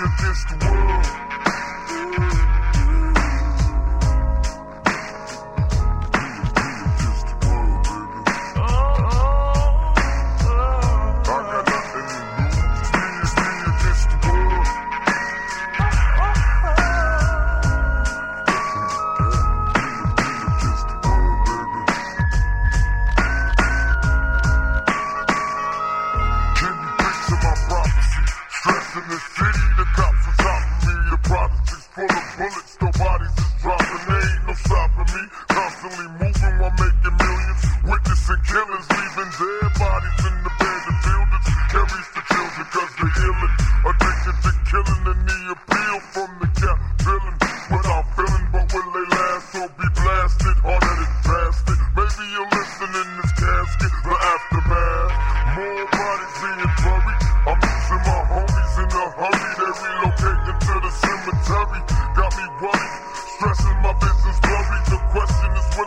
against the world. full of bullets.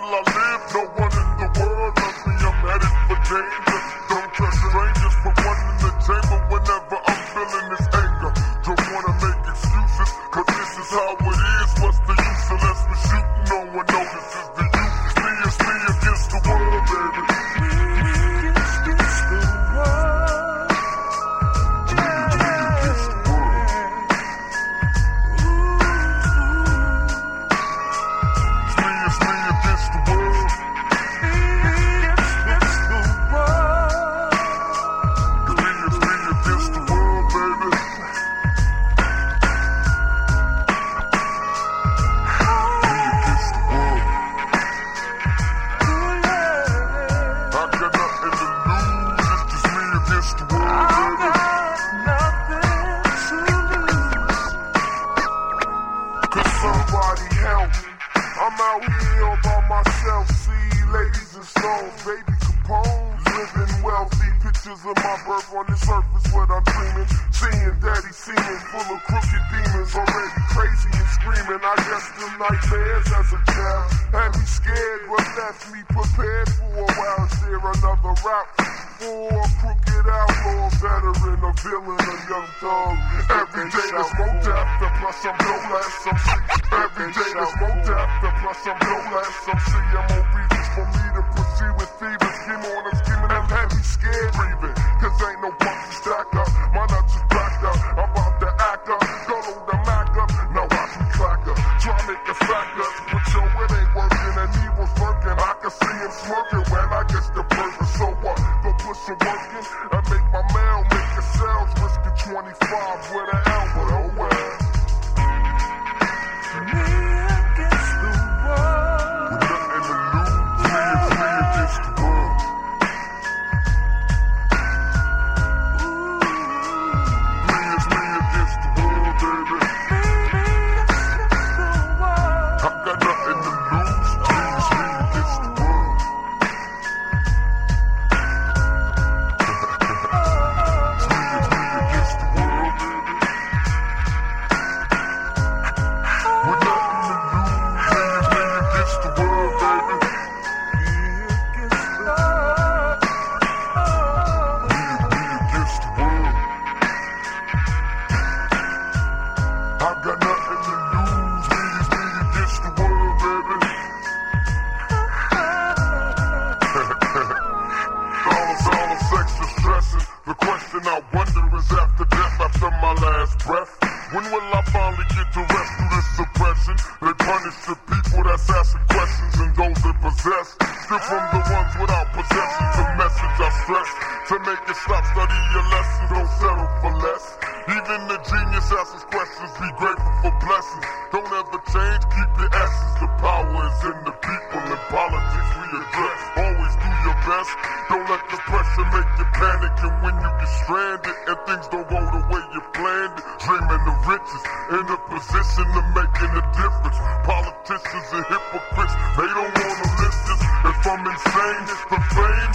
Will I live? No one in the world loves me. I'm headed for danger. Don't trust strangers. Put one in the chamber whenever I'm feeling this anger. Don't wanna make excuses, cause this is how it is. What's the use unless we're shooting? No one notices out here by myself. See ladies and stones, baby compose. Living wealthy, pictures of my birth on the surface. What I'm dreaming, seeing daddy seeming full of crooked demons. Already crazy and screaming. I guess the nightmares as a child had me scared, but left me prepared for a while. Is there another route? For a crooked outlaw, veteran, a villain, a young thug. Every day there's more death, the plus I'm no less. I'm sick. Every day there's more death, the plus I'm no less. I'm CMO reasons for me to proceed with fever. Skim on them, skimming them, had me scared breathing. Cause ain't no pump to stack up. My nuts is backed up. I'm about to act up. Go load the Mac up. Now watch me clack up. Try make a sack up. But yo, it ain't working and he was lurking. I can see him smirking when I get the burger. So what? Go put some work in and make my mail, make the sales. Risking 25 with an L, after my last breath. When will I finally get to rest through this suppression? They punish the people that's asking questions and those that possess. Still from the ones without possessions. The message I stress to make it stop, study your lessons, don't settle for less. Even the genius asks questions, be grateful for blessings. Insane, the